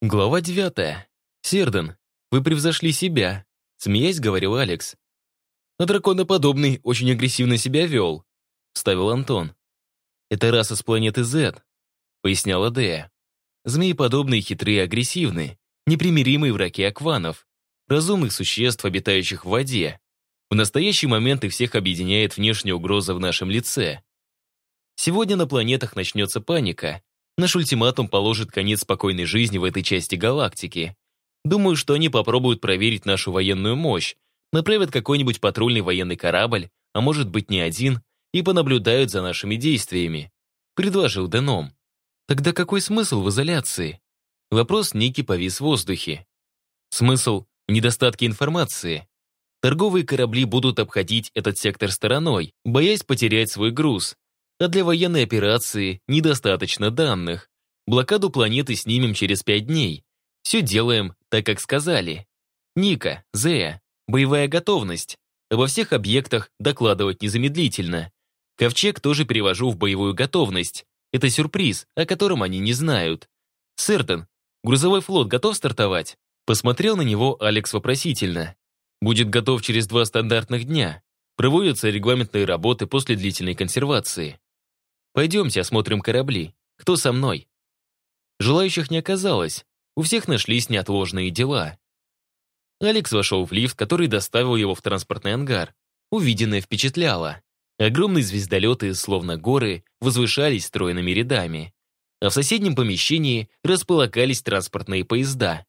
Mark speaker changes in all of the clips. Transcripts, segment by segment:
Speaker 1: Глава девятая. «Серден, вы превзошли себя», — смеясь говорил Алекс. «А драконоподобный очень агрессивно себя вел», — вставил Антон. «Это раса с планеты Z», — поясняла Дея. «Змеи-подобные хитрые и агрессивны, непримиримые враги акванов, разумных существ, обитающих в воде. В настоящий момент их всех объединяет внешняя угроза в нашем лице. Сегодня на планетах начнется паника, Наш ультиматум положит конец спокойной жизни в этой части галактики. Думаю, что они попробуют проверить нашу военную мощь, направят какой-нибудь патрульный военный корабль, а может быть не один, и понаблюдают за нашими действиями», — предложил Деном. «Тогда какой смысл в изоляции?» Вопрос Ники повис в воздухе. Смысл — недостатки информации. Торговые корабли будут обходить этот сектор стороной, боясь потерять свой груз, а для военной операции недостаточно данных. Блокаду планеты снимем через пять дней. Все делаем так, как сказали. Ника, Зея, боевая готовность. Во всех объектах докладывать незамедлительно. Ковчег тоже перевожу в боевую готовность. Это сюрприз, о котором они не знают. Сэртон, грузовой флот готов стартовать? Посмотрел на него Алекс вопросительно. Будет готов через два стандартных дня. Проводятся регламентные работы после длительной консервации. Пойдемте осмотрим корабли. Кто со мной?» Желающих не оказалось. У всех нашлись неотложные дела. Алекс вошел в лифт, который доставил его в транспортный ангар. Увиденное впечатляло. Огромные звездолеты, словно горы, возвышались стройными рядами. А в соседнем помещении располагались транспортные поезда.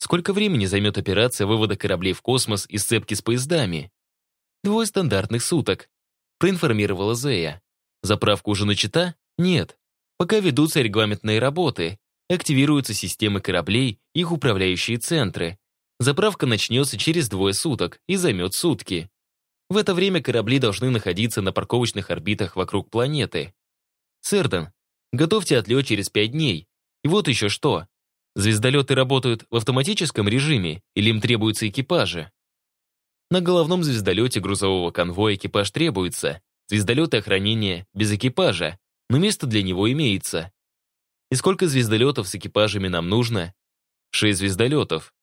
Speaker 1: Сколько времени займет операция вывода кораблей в космос из цепки с поездами? Двое стандартных суток, проинформировала Зея. Заправка уже начата? Нет. Пока ведутся регламентные работы, активируются системы кораблей, их управляющие центры. Заправка начнется через двое суток и займет сутки. В это время корабли должны находиться на парковочных орбитах вокруг планеты. Сэрден, готовьте отлет через пять дней. И вот еще что. Звездолеты работают в автоматическом режиме или им требуются экипажи? На головном звездолете грузового конвоя экипаж требуется, Звездолеты охранения без экипажа, но место для него имеется. И сколько звездолетов с экипажами нам нужно? Шесть звездолетов.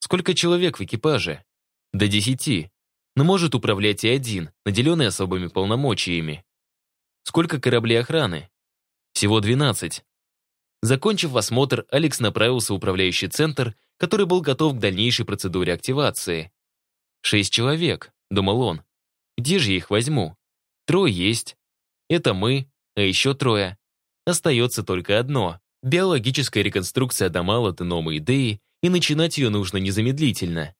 Speaker 1: Сколько человек в экипаже? До десяти. Но может управлять и один, наделенный особыми полномочиями. Сколько кораблей охраны? Всего двенадцать. Закончив осмотр, Алекс направился в управляющий центр, который был готов к дальнейшей процедуре активации. «Шесть человек», — думал он. «Где же я их возьму?» Трое есть. Это мы, а еще трое. Остается только одно — биологическая реконструкция Адамала, Денома и Деи, и начинать ее нужно незамедлительно.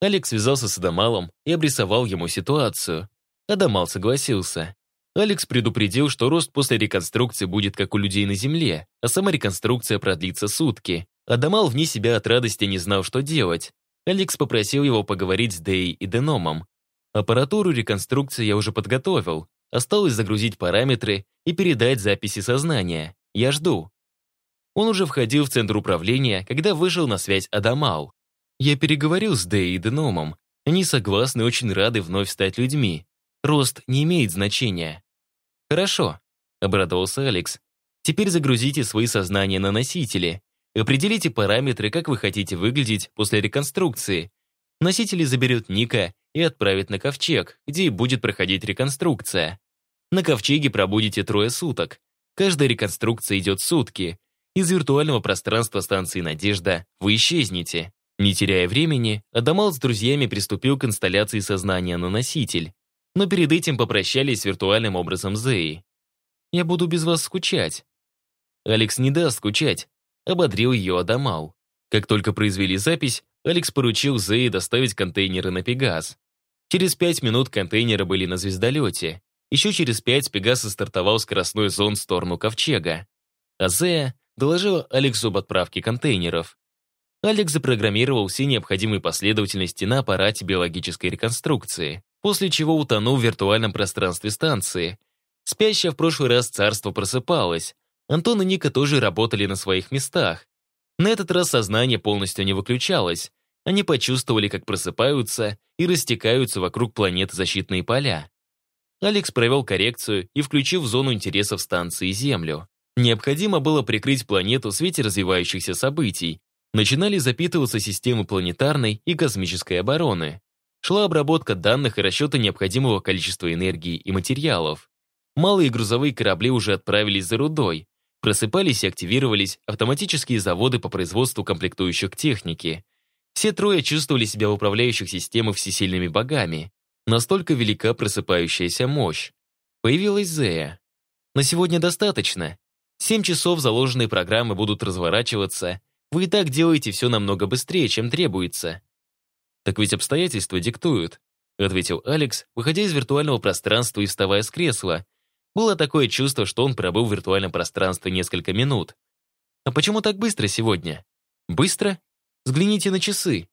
Speaker 1: Алекс связался с Адамалом и обрисовал ему ситуацию. Адамал согласился. Алекс предупредил, что рост после реконструкции будет как у людей на Земле, а сама реконструкция продлится сутки. Адамал вне себя от радости не знал, что делать. Алекс попросил его поговорить с Деей и Деномом. Аппаратуру реконструкции я уже подготовил. Осталось загрузить параметры и передать записи сознания. Я жду. Он уже входил в центр управления, когда вышел на связь Адамал. Я переговорил с Дэй и Деномом. Они согласны и очень рады вновь стать людьми. Рост не имеет значения. «Хорошо», — обрадовался Алекс. «Теперь загрузите свои сознания на носители. Определите параметры, как вы хотите выглядеть после реконструкции. Носители заберет Ника и отправит на ковчег, где и будет проходить реконструкция. На ковчеге пробудете трое суток. Каждая реконструкция идет сутки. Из виртуального пространства станции «Надежда» вы исчезнете. Не теряя времени, Адамал с друзьями приступил к инсталляции сознания на носитель. Но перед этим попрощались с виртуальным образом Зеи. «Я буду без вас скучать». Алекс не даст скучать, ободрил ее Адамал. Как только произвели запись, Алекс поручил Зее доставить контейнеры на Пегас. Через пять минут контейнеры были на звездолете. Еще через пять Пегас стартовал скоростной зон в сторону Ковчега. А Зея доложила Алексу об отправке контейнеров. Алекс запрограммировал все необходимые последовательности на аппарате биологической реконструкции, после чего утонул в виртуальном пространстве станции. Спящая в прошлый раз царство просыпалось. Антон и Ника тоже работали на своих местах. На этот раз сознание полностью не выключалось, они почувствовали, как просыпаются и растекаются вокруг планеты защитные поля. Алекс провел коррекцию и, включив зону интересов станции Землю, Необходимо было прикрыть планету в свете развивающихся событий. Начинали запитываться системы планетарной и космической обороны. Шла обработка данных и расчеты необходимого количества энергии и материалов. Малые грузовые корабли уже отправились за рудой. Просыпались и активировались автоматические заводы по производству комплектующих техники. Все трое чувствовали себя в управляющих системах всесильными богами. Настолько велика просыпающаяся мощь. Появилась Зея. На сегодня достаточно. Семь часов заложенные программы будут разворачиваться. Вы и так делаете все намного быстрее, чем требуется. Так ведь обстоятельства диктуют, ответил Алекс, выходя из виртуального пространства и вставая с кресла. Было такое чувство, что он пробыл в виртуальном пространстве несколько минут. А почему так быстро сегодня? Быстро? Взгляните на часы.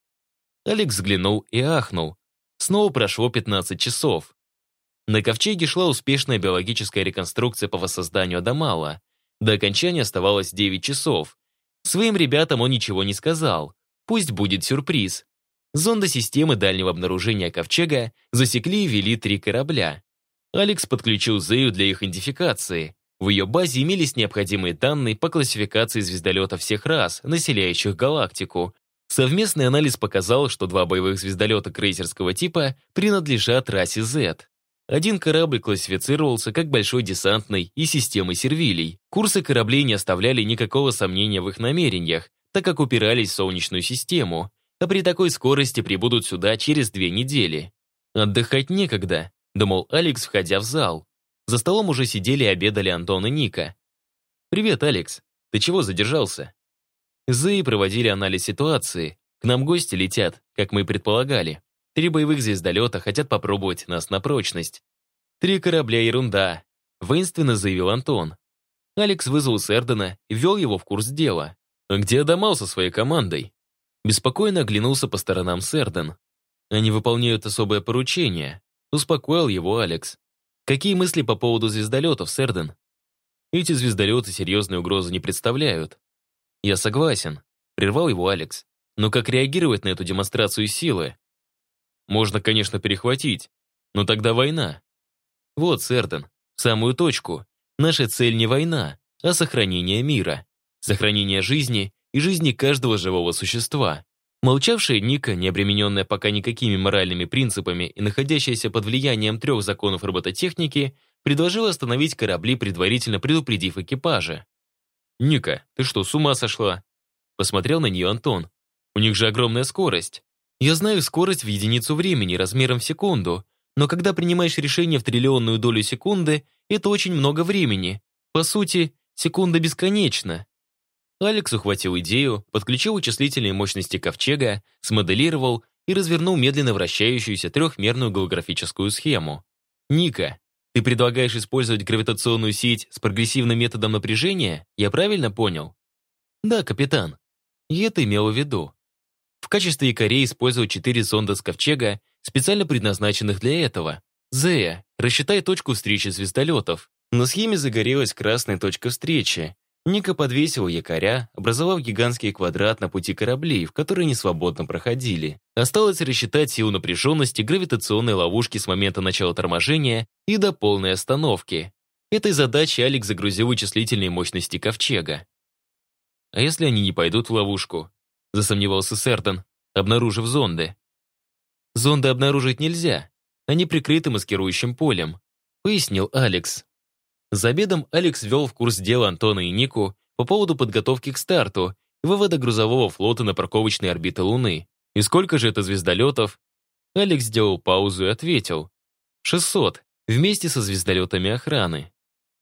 Speaker 1: Алекс взглянул и ахнул. Снова прошло 15 часов. На ковчеге шла успешная биологическая реконструкция по воссозданию Адамала. До окончания оставалось 9 часов. Своим ребятам он ничего не сказал. Пусть будет сюрприз. Зонды системы дальнего обнаружения ковчега засекли и вели три корабля. Алекс подключил Зею для их идентификации. В ее базе имелись необходимые данные по классификации звездолетов всех рас, населяющих галактику. Совместный анализ показал, что два боевых звездолета крейсерского типа принадлежат расе Z. Один корабль классифицировался как большой десантный и системой сервилей. Курсы кораблей не оставляли никакого сомнения в их намерениях, так как упирались в Солнечную систему, а при такой скорости прибудут сюда через две недели. Отдыхать некогда, думал Алекс, входя в зал. За столом уже сидели и обедали Антон и Ника. «Привет, Алекс. Ты чего задержался?» Зэи проводили анализ ситуации. К нам гости летят, как мы предполагали. Три боевых звездолета хотят попробовать нас на прочность. Три корабля — ерунда, воинственно заявил Антон. Алекс вызвал Сердена и ввел его в курс дела. А где Адамал со своей командой? Беспокойно оглянулся по сторонам Серден. Они выполняют особое поручение. Успокоил его Алекс. Какие мысли по поводу звездолетов, Серден? Эти звездолеты серьезной угрозы не представляют. Я согласен, прервал его Алекс. Но как реагировать на эту демонстрацию силы? Можно, конечно, перехватить, но тогда война. Вот, Серден, в самую точку. Наша цель не война, а сохранение мира. Сохранение жизни и жизни каждого живого существа. Молчавшая Ника, не обремененная пока никакими моральными принципами и находящаяся под влиянием трех законов робототехники, предложила остановить корабли, предварительно предупредив экипажи. «Ника, ты что, с ума сошла?» Посмотрел на нее Антон. «У них же огромная скорость. Я знаю скорость в единицу времени, размером в секунду, но когда принимаешь решение в триллионную долю секунды, это очень много времени. По сути, секунда бесконечна. Алекс ухватил идею, подключил вычислительные мощности ковчега, смоделировал и развернул медленно вращающуюся трехмерную голографическую схему. «Ника, ты предлагаешь использовать гравитационную сеть с прогрессивным методом напряжения? Я правильно понял?» «Да, капитан. И это имел в виду. В качестве якорей использовать четыре зонда с ковчега, специально предназначенных для этого. Зея, рассчитай точку встречи звездолетов. На схеме загорелась красная точка встречи. Ника подвесил якоря, образовав гигантский квадрат на пути кораблей, в которые они свободно проходили. Осталось рассчитать силу напряженности гравитационной ловушки с момента начала торможения и до полной остановки. Этой задачей Алекс загрузил вычислительные мощности ковчега. А если они не пойдут в ловушку? засомневался Сертон, обнаружив зонды. Зонды обнаружить нельзя. Они прикрыты маскирующим полем, пояснил Алекс. За обедом Алекс ввел в курс дела Антона и Нику по поводу подготовки к старту и вывода грузового флота на парковочные орбиты Луны. И сколько же это звездолетов? Алекс сделал паузу и ответил. 600, вместе со звездолетами охраны.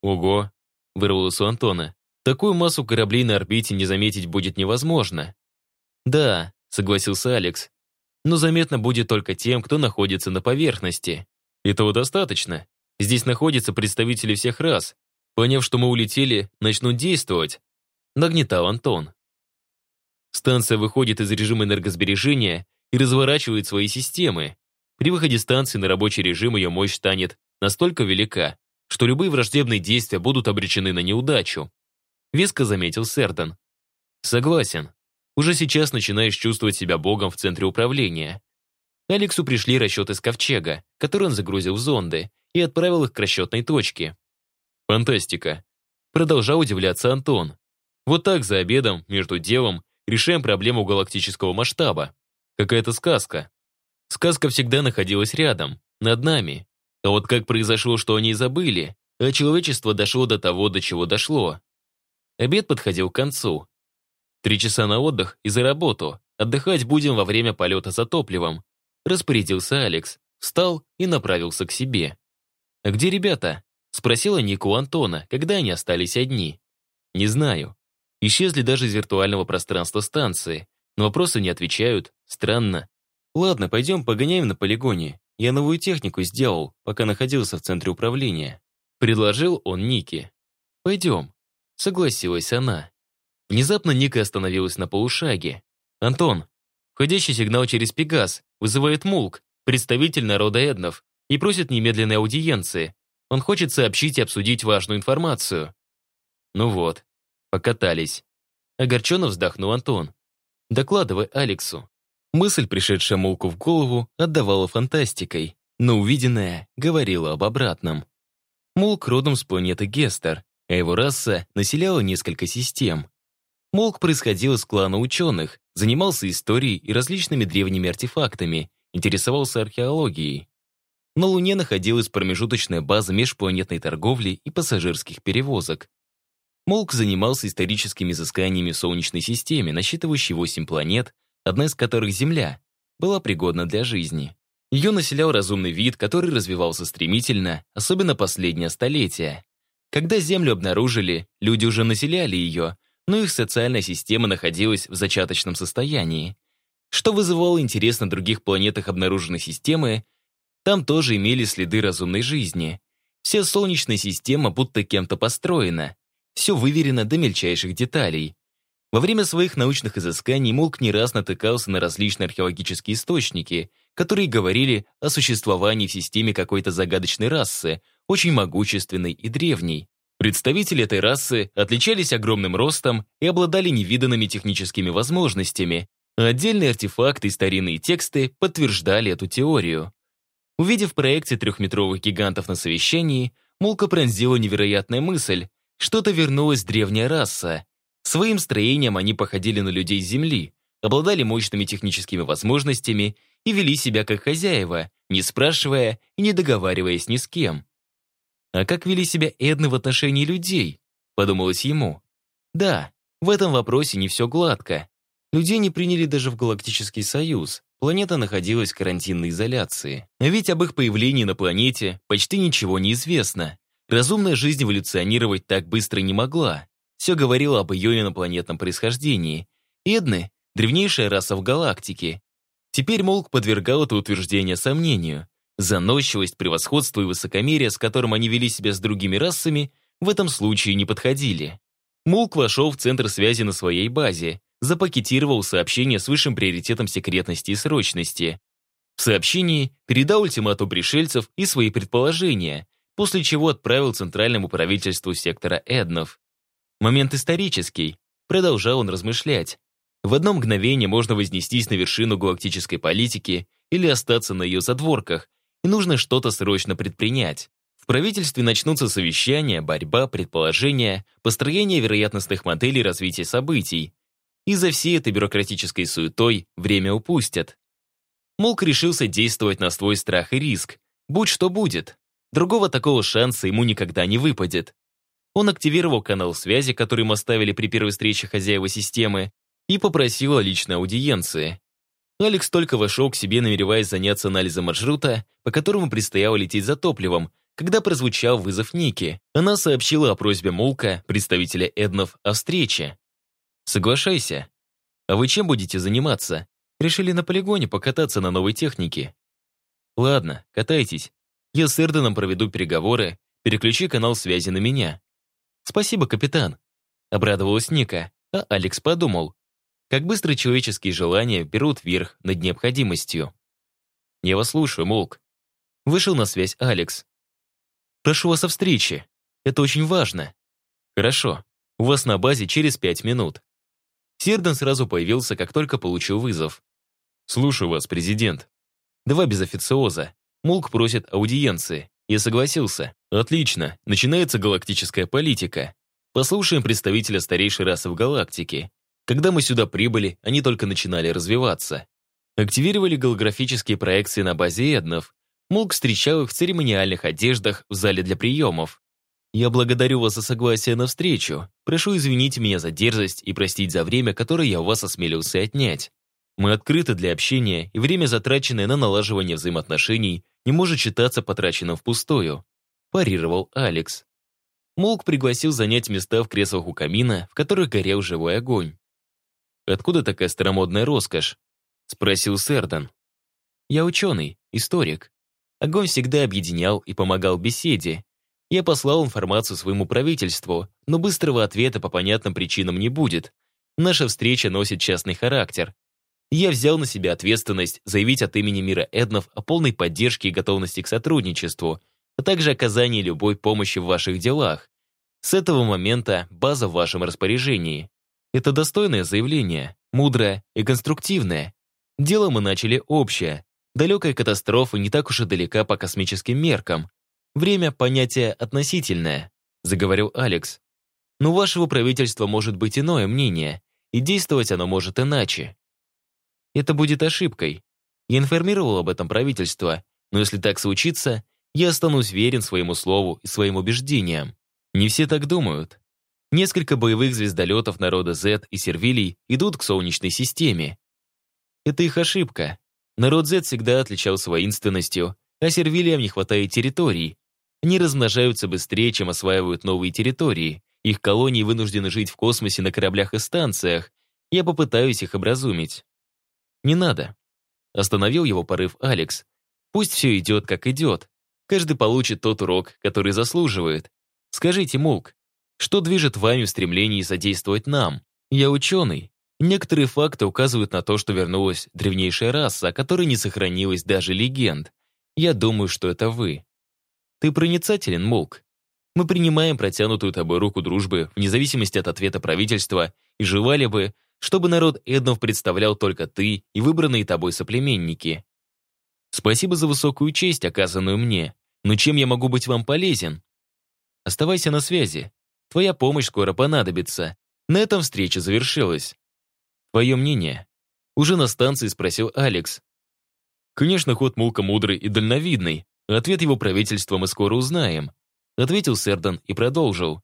Speaker 1: Ого, вырвалось у Антона. Такую массу кораблей на орбите не заметить будет невозможно. «Да», — согласился Алекс. «Но заметно будет только тем, кто находится на поверхности. Этого достаточно. Здесь находятся представители всех рас. Поняв, что мы улетели, начнут действовать», — нагнетал Антон. Станция выходит из режима энергосбережения и разворачивает свои системы. При выходе станции на рабочий режим ее мощь станет настолько велика, что любые враждебные действия будут обречены на неудачу. Веско заметил Сердон. Согласен. Уже сейчас начинаешь чувствовать себя богом в центре управления. Алексу пришли расчеты с ковчега, который он загрузил в зонды, и отправил их к расчетной точке. Фантастика. Продолжал удивляться Антон. Вот так за обедом, между делом, решаем проблему галактического масштаба. Какая-то сказка. Сказка всегда находилась рядом, над нами. А вот как произошло, что они забыли, а человечество дошло до того, до чего дошло. Обед подходил к концу. Три часа на отдых и за работу. Отдыхать будем во время полета за топливом. Распорядился Алекс, встал и направился к себе. «А где ребята?» Спросила Ника у Антона, когда они остались одни. «Не знаю. Исчезли даже из виртуального пространства станции. На вопросы не отвечают. Странно. Ладно, пойдем погоняем на полигоне. Я новую технику сделал, пока находился в центре управления. Предложил он Нике. Пойдем. Согласилась она. Внезапно Ника остановилась на полушаге. «Антон, входящий сигнал через Пегас вызывает Мулк, представитель народа Эднов, и просит немедленной аудиенции. Он хочет сообщить и обсудить важную информацию». Ну вот, покатались. Огорченно вздохнул Антон. «Докладывай Алексу». Мысль, пришедшая Мулку в голову, отдавала фантастикой, но увиденное говорило об обратном. Мулк родом с планеты Гестер, а его раса населяла несколько систем. Мулк происходил из клана ученых, занимался историей и различными древними артефактами, интересовался археологией. На Луне находилась промежуточная база межпланетной торговли и пассажирских перевозок. Молк занимался историческими изысканиями в Солнечной системе, насчитывающей 8 планет, одна из которых Земля, была пригодна для жизни. Ее населял разумный вид, который развивался стремительно, особенно последнее столетие. Когда Землю обнаружили, люди уже населяли ее, но их социальная система находилась в зачаточном состоянии. Что вызывало интерес на других планетах обнаруженной системы, там тоже имели следы разумной жизни. Вся Солнечная система будто кем-то построена. Все выверено до мельчайших деталей. Во время своих научных изысканий Молк не раз натыкался на различные археологические источники, которые говорили о существовании в системе какой-то загадочной расы, очень могущественной и древней. Представители этой расы отличались огромным ростом и обладали невиданными техническими возможностями, а отдельные артефакты и старинные тексты подтверждали эту теорию. Увидев в проекте трехметровых гигантов на совещании, Молка пронзила невероятная мысль, что-то вернулась древняя раса, Своим строением они походили на людей Земли, обладали мощными техническими возможностями и вели себя как хозяева, не спрашивая и не договариваясь ни с кем. А как вели себя Эдны в отношении людей, подумалось ему. Да, в этом вопросе не все гладко. Людей не приняли даже в Галактический Союз. Планета находилась в карантинной изоляции. Ведь об их появлении на планете почти ничего не известно. Разумная жизнь эволюционировать так быстро не могла. Все говорило об ее инопланетном происхождении. Эдны — древнейшая раса в галактике. Теперь Молк подвергал это утверждение сомнению. Заносчивость, превосходство и высокомерие, с которым они вели себя с другими расами, в этом случае не подходили. Молк вошел в центр связи на своей базе, запакетировал сообщение с высшим приоритетом секретности и срочности. В сообщении передал ультиматум пришельцев и свои предположения, после чего отправил центральному правительству сектора Эднов. Момент исторический. Продолжал он размышлять. В одно мгновение можно вознестись на вершину галактической политики или остаться на ее задворках, и нужно что-то срочно предпринять. В правительстве начнутся совещания, борьба, предположения, построение вероятностных моделей развития событий. И за всей этой бюрократической суетой время упустят. Молк решился действовать на свой страх и риск. Будь что будет. Другого такого шанса ему никогда не выпадет. Он активировал канал связи, который ему оставили при первой встрече хозяева системы, и попросил о личной аудиенции. Алекс только вошел к себе, намереваясь заняться анализом маршрута, по которому предстояло лететь за топливом, когда прозвучал вызов Ники. Она сообщила о просьбе Мулка, представителя Эднов, о встрече. «Соглашайся. А вы чем будете заниматься? Решили на полигоне покататься на новой технике?» «Ладно, катайтесь. Я с Эрденом проведу переговоры, переключи канал связи на меня. «Спасибо, капитан», — обрадовалась Ника, а Алекс подумал, как быстро человеческие желания берут верх над необходимостью. «Я вас слушаю, Молк». Вышел на связь Алекс. «Прошу вас о встрече. Это очень важно». «Хорошо. У вас на базе через пять минут». Серден сразу появился, как только получил вызов. «Слушаю вас, президент». Два без официоза. Молк просит аудиенции. Я согласился. Отлично, начинается галактическая политика. Послушаем представителя старейшей расы в галактике. Когда мы сюда прибыли, они только начинали развиваться. Активировали голографические проекции на базе Эднов. Мулк встречал их в церемониальных одеждах в зале для приемов. Я благодарю вас за согласие на встречу. Прошу извинить меня за дерзость и простить за время, которое я у вас осмелился отнять. Мы открыты для общения, и время, затраченное на налаживание взаимоотношений, не может считаться потраченным впустую», парировал Алекс. Молк пригласил занять места в креслах у камина, в которых горел живой огонь. «Откуда такая старомодная роскошь?» спросил Сердан. «Я ученый, историк. Огонь всегда объединял и помогал беседе, я послал информацию своему правительству, но быстрого ответа по понятным причинам не будет. Наша встреча носит частный характер. Я взял на себя ответственность заявить от имени мира Эднов о полной поддержке и готовности к сотрудничеству, а также оказании любой помощи в ваших делах. С этого момента база в вашем распоряжении. Это достойное заявление, мудрое и конструктивное. Дело мы начали общее. Далекая катастрофа не так уж и далека по космическим меркам. Время — понятие относительное», — заговорил Алекс. «Но у вашего правительства может быть иное мнение, и действовать оно может иначе. Это будет ошибкой. Я информировал об этом правительство, но если так случится, я останусь верен своему слову и своим убеждениям. Не все так думают. Несколько боевых звездолетов народа Z и Сервилий идут к Солнечной системе. Это их ошибка. Народ Z всегда отличался воинственностью, а Сервилиям не хватает территорий, они размножаются быстрее, чем осваивают новые территории. Их колонии вынуждены жить в космосе на кораблях и станциях. Я попытаюсь их образумить. Не надо. Остановил его порыв Алекс. Пусть все идет, как идет. Каждый получит тот урок, который заслуживает. Скажите, Мулк, что движет вами в стремлении содействовать нам? Я ученый. Некоторые факты указывают на то, что вернулась древнейшая раса, о которой не сохранилось даже легенд. Я думаю, что это вы. Ты проницателен, Молк. Мы принимаем протянутую тобой руку дружбы вне зависимости от ответа правительства и желали бы, чтобы народ Эднов представлял только ты и выбранные тобой соплеменники. Спасибо за высокую честь, оказанную мне. Но чем я могу быть вам полезен? Оставайся на связи. Твоя помощь скоро понадобится. На этом встреча завершилась. Твое мнение? Уже на станции спросил Алекс. Конечно, ход Мулка мудрый и дальновидный, Ответ его правительства мы скоро узнаем», — ответил Сердан и продолжил.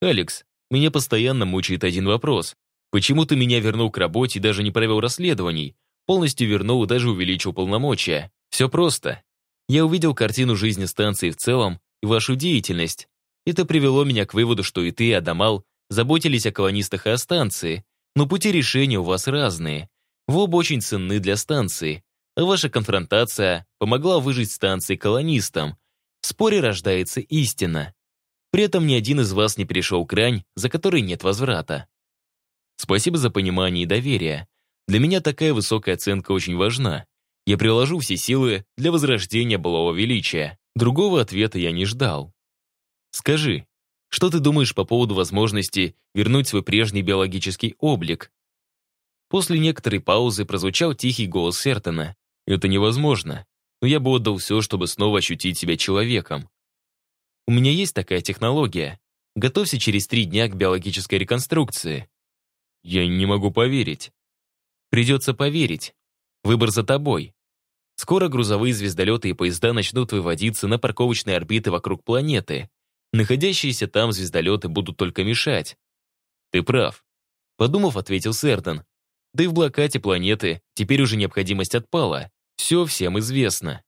Speaker 1: «Алекс, меня постоянно мучает один вопрос. Почему ты меня вернул к работе и даже не провел расследований? Полностью вернул и даже увеличил полномочия. Все просто. Я увидел картину жизни станции в целом и вашу деятельность. Это привело меня к выводу, что и ты, и Адамал заботились о колонистах и о станции, но пути решения у вас разные. Вы оба очень ценны для станции. Ваша конфронтация помогла выжить станции колонистам. В споре рождается истина. При этом ни один из вас не перешел грань, за которой нет возврата. Спасибо за понимание и доверие. Для меня такая высокая оценка очень важна. Я приложу все силы для возрождения былого величия. Другого ответа я не ждал. Скажи, что ты думаешь по поводу возможности вернуть свой прежний биологический облик? После некоторой паузы прозвучал тихий голос Сертона. Это невозможно, но я бы отдал все, чтобы снова ощутить себя человеком. У меня есть такая технология. Готовься через три дня к биологической реконструкции. Я не могу поверить. Придется поверить. Выбор за тобой. Скоро грузовые звездолеты и поезда начнут выводиться на парковочные орбиты вокруг планеты. Находящиеся там звездолеты будут только мешать. Ты прав. Подумав, ответил Сэрдон. Да и в блокаде планеты теперь уже необходимость отпала. Все всем известно.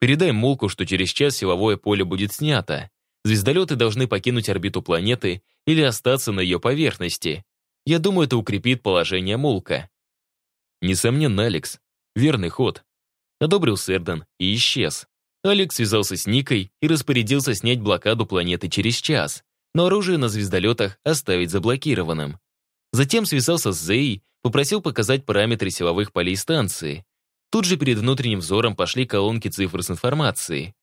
Speaker 1: Передай Молку, что через час силовое поле будет снято. Звездолеты должны покинуть орбиту планеты или остаться на ее поверхности. Я думаю, это укрепит положение Молка. Несомненно, Алекс. Верный ход. Одобрил Сердан и исчез. Алекс связался с Никой и распорядился снять блокаду планеты через час, но оружие на звездолетах оставить заблокированным. Затем связался с Зей, попросил показать параметры силовых полей станции. Тут же перед внутренним взором пошли колонки цифр с информацией.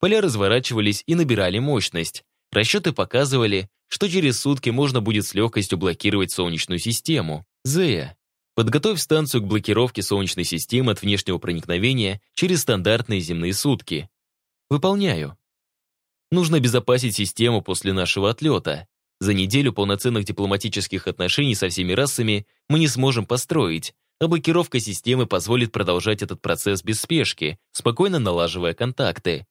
Speaker 1: Поля разворачивались и набирали мощность. Расчеты показывали, что через сутки можно будет с легкостью блокировать Солнечную систему. Зея, подготовь станцию к блокировке Солнечной системы от внешнего проникновения через стандартные земные сутки. Выполняю. Нужно обезопасить систему после нашего отлета. За неделю полноценных дипломатических отношений со всеми расами мы не сможем построить, а блокировка системы позволит продолжать этот процесс без спешки, спокойно налаживая контакты.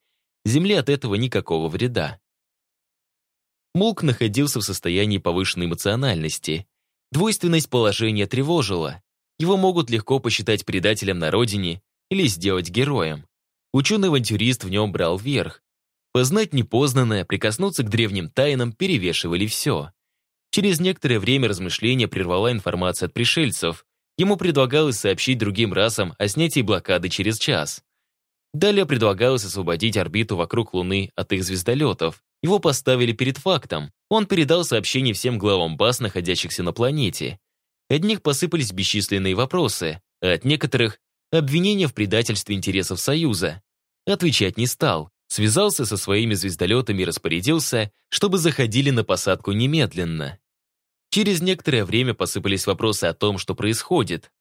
Speaker 1: Земле от этого никакого вреда. Мулк находился в состоянии повышенной эмоциональности. Двойственность положения тревожила. Его могут легко посчитать предателем на родине или сделать героем. Ученый-авантюрист в нем брал верх. Познать непознанное, прикоснуться к древним тайнам перевешивали все. Через некоторое время размышления прервала информация от пришельцев. Ему предлагалось сообщить другим расам о снятии блокады через час. Далее предлагалось освободить орбиту вокруг Луны от их звездолетов. Его поставили перед фактом. Он передал сообщение всем главам баз, находящихся на планете. От них посыпались бесчисленные вопросы, а от некоторых — обвинения в предательстве интересов Союза. Отвечать не стал. Связался со своими звездолетами и распорядился, чтобы заходили на посадку немедленно. Через некоторое время посыпались вопросы о том, что происходит.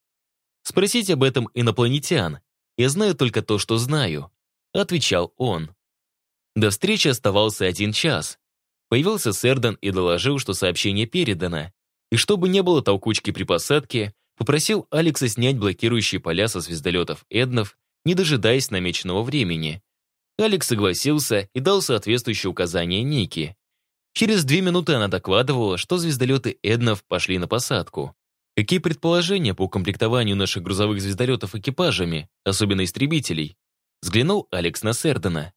Speaker 1: Спросить об этом инопланетян. Я знаю только то, что знаю», — отвечал он. До встречи оставался один час. Появился Сердан и доложил, что сообщение передано. И чтобы не было толкучки при посадке, попросил Алекса снять блокирующие поля со звездолетов Эднов, не дожидаясь намеченного времени. Алекс согласился и дал соответствующие указания Ники. Через две минуты она докладывала, что звездолеты Эднов пошли на посадку. Какие предположения по укомплектованию наших грузовых звездолетов экипажами, особенно истребителей? Взглянул Алекс на Сердена.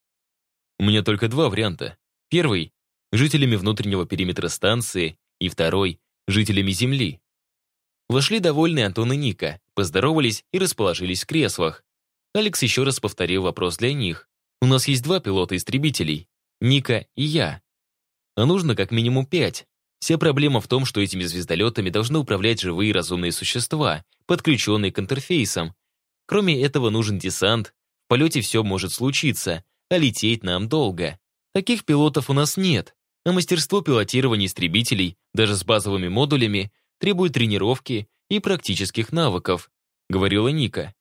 Speaker 1: У меня только два варианта. Первый — жителями внутреннего периметра станции, и второй — жителями Земли. Вошли довольные Антон и Ника, поздоровались и расположились в креслах. Алекс еще раз повторил вопрос для них. «У нас есть два пилота-истребителей, Ника и я. А нужно как минимум пять. Вся проблема в том, что этими звездолетами должны управлять живые разумные существа, подключенные к интерфейсам. Кроме этого нужен десант, в полете все может случиться, а лететь нам долго. Таких пилотов у нас нет, а мастерство пилотирования истребителей, даже с базовыми модулями, требует тренировки и практических навыков, говорила Ника.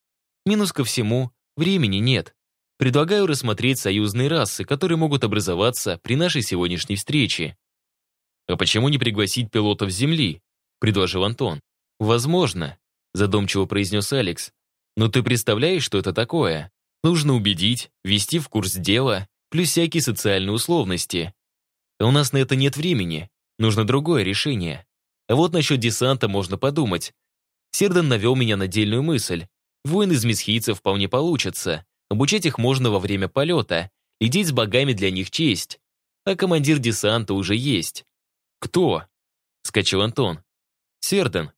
Speaker 1: Минус ко всему, времени нет. Предлагаю рассмотреть союзные расы, которые могут образоваться при нашей сегодняшней встрече. «А почему не пригласить пилотов Земли?» — предложил Антон. «Возможно», — задумчиво произнес Алекс. «Но ты представляешь, что это такое? Нужно убедить, ввести в курс дела, плюс всякие социальные условности. А у нас на это нет времени, нужно другое решение. А вот насчет десанта можно подумать. Сердан навел меня на дельную мысль. Воин из месхийцев вполне получится. Обучать их можно во время полета. Лететь с богами для них честь. А командир десанта уже есть. «Кто?» — скачал Антон. «Серден».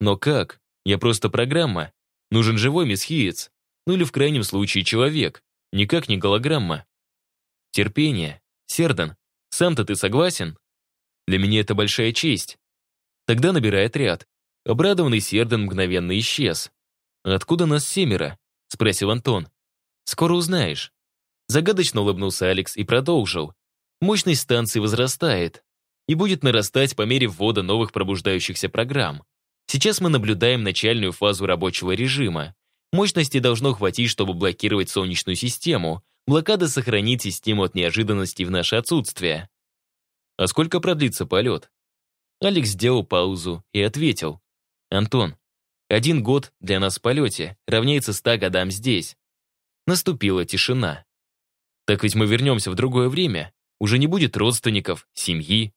Speaker 1: «Но как? Я просто программа. Нужен живой месхиец. Ну или в крайнем случае человек. Никак не голограмма». «Терпение. Серден, сам-то ты согласен?» «Для меня это большая честь». Тогда набирай отряд. Обрадованный Серден мгновенно исчез. «Откуда нас семеро?» — спросил Антон. «Скоро узнаешь». Загадочно улыбнулся Алекс и продолжил. «Мощность станции возрастает и будет нарастать по мере ввода новых пробуждающихся программ. Сейчас мы наблюдаем начальную фазу рабочего режима. Мощности должно хватить, чтобы блокировать Солнечную систему. Блокада сохранит систему от неожиданностей в наше отсутствие. А сколько продлится полет? Алекс сделал паузу и ответил. Антон, один год для нас в полете равняется ста годам здесь. Наступила тишина. Так ведь мы вернемся в другое время. Уже не будет родственников, семьи,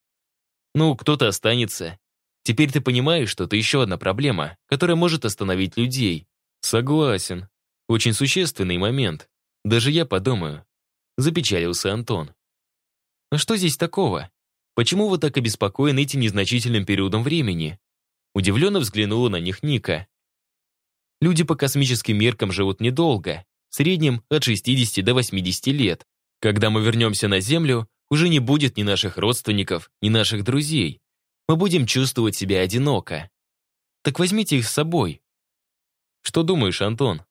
Speaker 1: ну, кто-то останется. Теперь ты понимаешь, что это еще одна проблема, которая может остановить людей. Согласен. Очень существенный момент. Даже я подумаю. Запечалился Антон. А что здесь такого? Почему вы так обеспокоены этим незначительным периодом времени? Удивленно взглянула на них Ника. Люди по космическим меркам живут недолго, в среднем от 60 до 80 лет. Когда мы вернемся на Землю, уже не будет ни наших родственников, ни наших друзей. Мы будем чувствовать себя одиноко. Так возьмите их с собой. Что думаешь, Антон?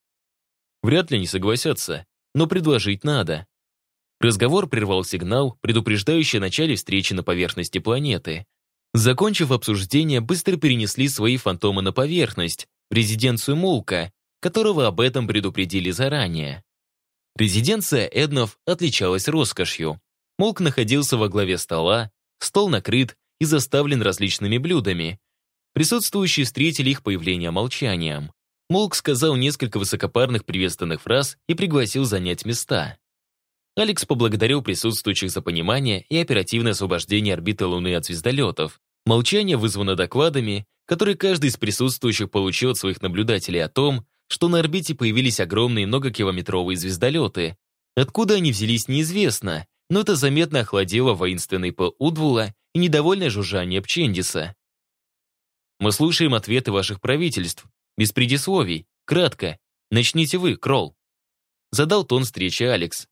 Speaker 1: Вряд ли не согласятся, но предложить надо. Разговор прервал сигнал, предупреждающий о начале встречи на поверхности планеты. Закончив обсуждение, быстро перенесли свои фантомы на поверхность, в резиденцию Мулка, которого об этом предупредили заранее. Резиденция Эднов отличалась роскошью. Молк находился во главе стола, стол накрыт, и заставлен различными блюдами. Присутствующие встретили их появление молчанием. Молк сказал несколько высокопарных приветственных фраз и пригласил занять места. Алекс поблагодарил присутствующих за понимание и оперативное освобождение орбиты Луны от звездолетов. Молчание вызвано докладами, которые каждый из присутствующих получил от своих наблюдателей о том, что на орбите появились огромные многокилометровые звездолеты. Откуда они взялись, неизвестно, но это заметно охладило воинственный пыл Удвула и недовольное жужжание Пчендиса. «Мы слушаем ответы ваших правительств. Без предисловий. Кратко. Начните вы, Кролл». Задал тон встречи Алекс.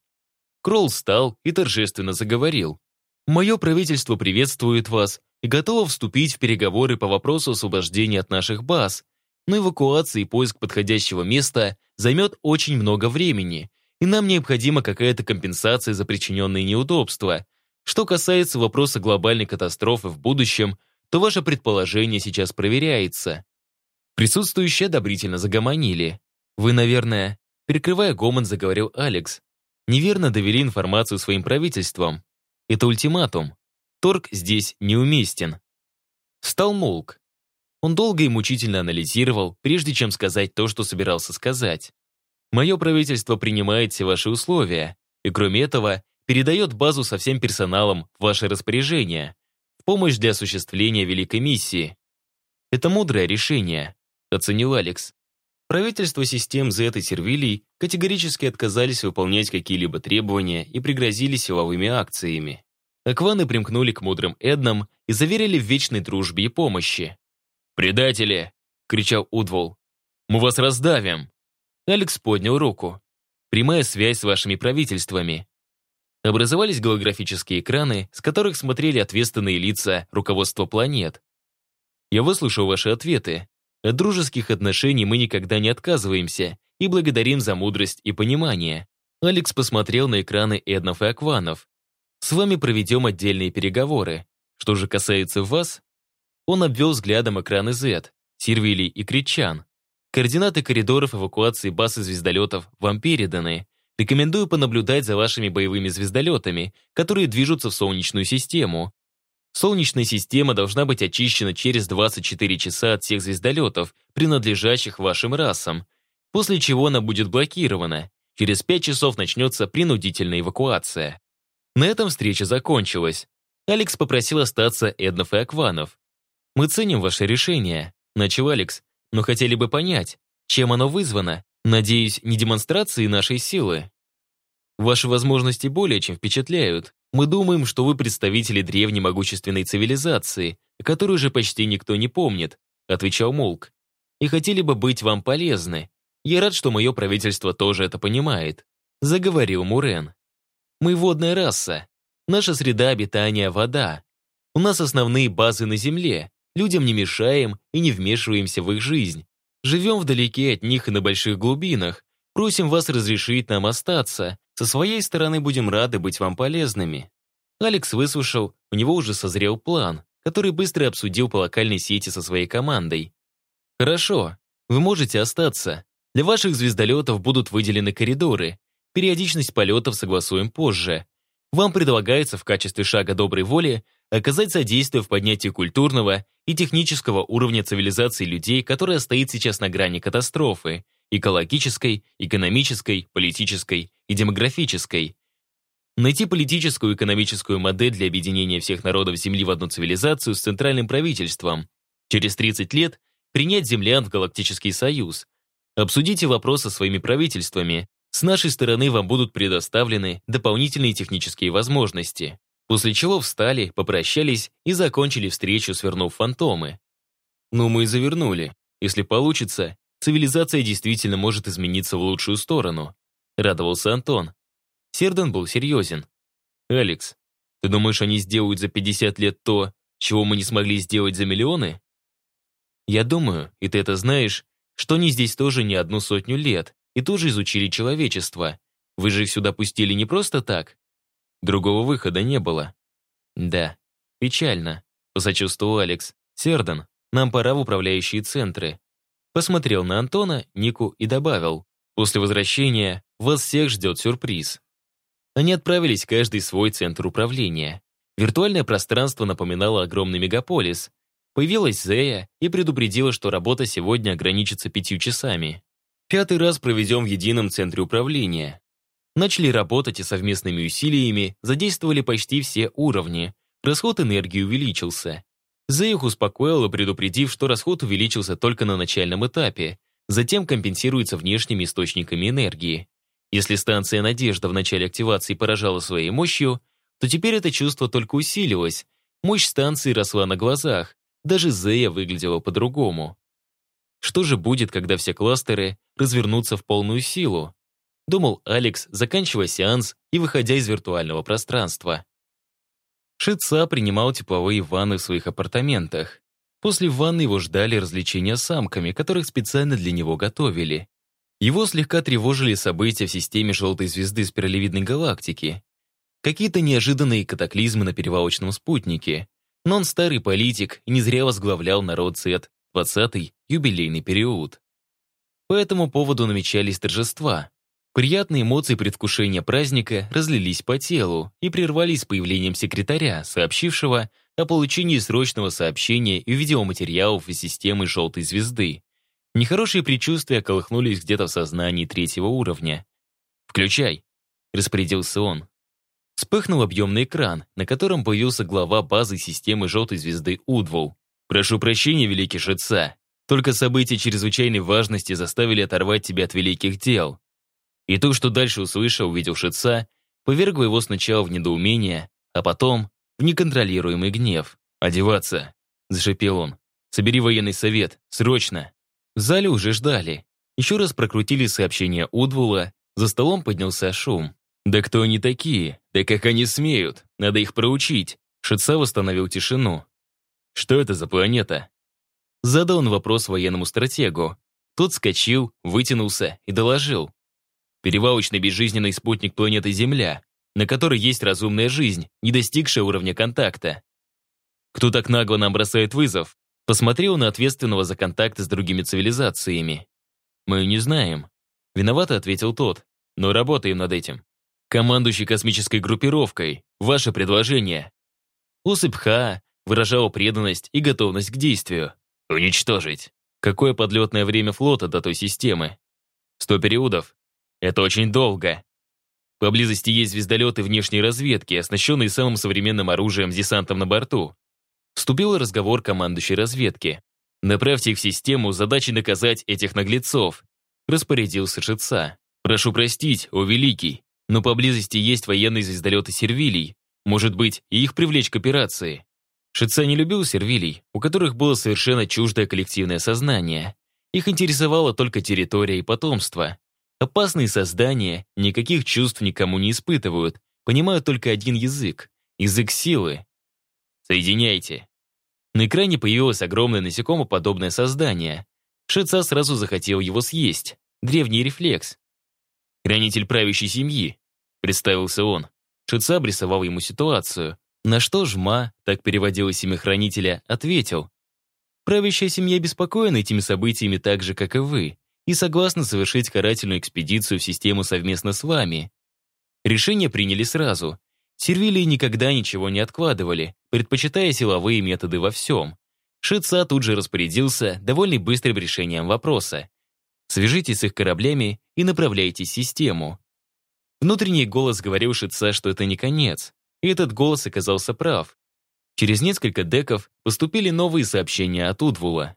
Speaker 1: Кролл встал и торжественно заговорил. «Мое правительство приветствует вас и готово вступить в переговоры по вопросу освобождения от наших баз, но эвакуация и поиск подходящего места займет очень много времени, и нам необходима какая-то компенсация за причиненные неудобства. Что касается вопроса глобальной катастрофы в будущем, то ваше предположение сейчас проверяется». Присутствующие одобрительно загомонили. «Вы, наверное...» Перекрывая гомон, заговорил Алекс неверно довели информацию своим правительствам. Это ультиматум. Торг здесь неуместен. Стал молк. Он долго и мучительно анализировал, прежде чем сказать то, что собирался сказать. Мое правительство принимает все ваши условия, и кроме этого, передает базу со всем персоналом в ваше распоряжение, в помощь для осуществления великой миссии. Это мудрое решение, оценил Алекс. Правительства систем Z и Сервилий категорически отказались выполнять какие-либо требования и пригрозили силовыми акциями. Акваны примкнули к мудрым Эднам и заверили в вечной дружбе и помощи. «Предатели!» — кричал Удвол. «Мы вас раздавим!» Алекс поднял руку. «Прямая связь с вашими правительствами». Образовались голографические экраны, с которых смотрели ответственные лица руководства планет. «Я выслушал ваши ответы», от дружеских отношений мы никогда не отказываемся и благодарим за мудрость и понимание. Алекс посмотрел на экраны Эднов и Акванов. С вами проведем отдельные переговоры. Что же касается вас, он обвел взглядом экраны Z, Сирвили и Кричан. Координаты коридоров эвакуации баз и звездолетов вам переданы. Рекомендую понаблюдать за вашими боевыми звездолетами, которые движутся в Солнечную систему. Солнечная система должна быть очищена через 24 часа от всех звездолетов, принадлежащих вашим расам, после чего она будет блокирована. Через 5 часов начнется принудительная эвакуация. На этом встреча закончилась. Алекс попросил остаться Эднов и Акванов. «Мы ценим ваше решение», — начал Алекс, «но хотели бы понять, чем оно вызвано. Надеюсь, не демонстрацией нашей силы». Ваши возможности более чем впечатляют. Мы думаем, что вы представители древней могущественной цивилизации, которую уже почти никто не помнит», отвечал Молк. «И хотели бы быть вам полезны. Я рад, что мое правительство тоже это понимает», заговорил Мурен. «Мы водная раса. Наша среда обитания — вода. У нас основные базы на Земле. Людям не мешаем и не вмешиваемся в их жизнь. Живем вдалеке от них и на больших глубинах. Просим вас разрешить нам остаться, со своей стороны будем рады быть вам полезными». Алекс выслушал, у него уже созрел план, который быстро обсудил по локальной сети со своей командой. «Хорошо, вы можете остаться. Для ваших звездолетов будут выделены коридоры. Периодичность полетов согласуем позже. Вам предлагается в качестве шага доброй воли оказать содействие в поднятии культурного и технического уровня цивилизации людей, которая стоит сейчас на грани катастрофы, экологической, экономической, политической и демографической. Найти политическую и экономическую модель для объединения всех народов Земли в одну цивилизацию с центральным правительством. Через 30 лет принять землян в Галактический Союз. Обсудите вопрос со своими правительствами. С нашей стороны вам будут предоставлены дополнительные технические возможности. После чего встали, попрощались и закончили встречу, свернув фантомы. Ну, мы и завернули. Если получится, цивилизация действительно может измениться в лучшую сторону. Радовался Антон. Серден был серьезен. «Алекс, ты думаешь, они сделают за 50 лет то, чего мы не смогли сделать за миллионы?» «Я думаю, и ты это знаешь, что они здесь тоже не одну сотню лет и тоже изучили человечество. Вы же их сюда пустили не просто так. Другого выхода не было». «Да, печально», — посочувствовал Алекс. «Серден, нам пора в управляющие центры. Посмотрел на Антона, Нику и добавил. «После возвращения вас всех ждет сюрприз». Они отправились каждый в свой центр управления. Виртуальное пространство напоминало огромный мегаполис. Появилась Зея и предупредила, что работа сегодня ограничится пятью часами. Пятый раз проведем в едином центре управления. Начали работать и совместными усилиями задействовали почти все уровни. Расход энергии увеличился. Зея их успокоила, предупредив, что расход увеличился только на начальном этапе, затем компенсируется внешними источниками энергии. Если станция «Надежда» в начале активации поражала своей мощью, то теперь это чувство только усилилось. Мощь станции росла на глазах, даже Зея выглядела по-другому. Что же будет, когда все кластеры развернутся в полную силу? Думал Алекс, заканчивая сеанс и выходя из виртуального пространства. Шица принимал тепловые ванны в своих апартаментах. После ванны его ждали развлечения с самками, которых специально для него готовили. Его слегка тревожили события в системе желтой звезды спиралевидной галактики. Какие-то неожиданные катаклизмы на перевалочном спутнике. Но он старый политик и не зря возглавлял народ ЦЕТ 20-й юбилейный период. По этому поводу намечались торжества. Приятные эмоции предвкушения праздника разлились по телу и прервались появлением секретаря, сообщившего о получении срочного сообщения и видеоматериалов из системы «Желтой звезды». Нехорошие предчувствия колыхнулись где-то в сознании третьего уровня. «Включай», — распорядился он. Вспыхнул объемный экран, на котором появился глава базы системы желтой звезды Удвол. «Прошу прощения, великий шеца. Только события чрезвычайной важности заставили оторвать тебя от великих дел». И то, что дальше услышал, увидел шеца, повергло его сначала в недоумение, а потом в неконтролируемый гнев. «Одеваться!» — зашипел он. «Собери военный совет, срочно!» В зале уже ждали. Еще раз прокрутили сообщение Удвула, за столом поднялся шум. «Да кто они такие? Да как они смеют? Надо их проучить!» Шица восстановил тишину. «Что это за планета?» Задал он вопрос военному стратегу. Тот скочил, вытянулся и доложил. Перевалочный безжизненный спутник планеты Земля, на которой есть разумная жизнь, не достигшая уровня контакта. Кто так нагло нам бросает вызов? Посмотрел на ответственного за контакты с другими цивилизациями. «Мы не знаем». Виновато ответил тот, но работаем над этим. Командующий космической группировкой, ваше предложение. Усыпь Ха выражала преданность и готовность к действию. Уничтожить. Какое подлетное время флота до той системы? Сто периодов. Это очень долго. Поблизости есть звездолеты внешней разведки, оснащенные самым современным оружием с десантом на борту. Вступил разговор командующей разведки. «Направьте их в систему с задачей наказать этих наглецов», распорядился Шица. «Прошу простить, о великий, но поблизости есть военные звездолеты сервилий. Может быть, и их привлечь к операции». Шица не любил сервилий, у которых было совершенно чуждое коллективное сознание. Их интересовала только территория и потомство. Опасные создания никаких чувств никому не испытывают, понимают только один язык — язык силы. «Соединяйте», на экране появилось огромное насекомоподобное создание. Шица сразу захотел его съесть. Древний рефлекс. «Хранитель правящей семьи», — представился он. Шица обрисовал ему ситуацию. На что Жма, так переводилось имя хранителя, ответил. «Правящая семья беспокоена этими событиями так же, как и вы, и согласна совершить карательную экспедицию в систему совместно с вами». Решение приняли сразу, Сервилии никогда ничего не откладывали, предпочитая силовые методы во всем. Шица тут же распорядился, довольный быстрым решением вопроса. Свяжитесь с их кораблями и направляйте систему. Внутренний голос говорил Шица, что это не конец. И этот голос оказался прав. Через несколько деков поступили новые сообщения от Удвула.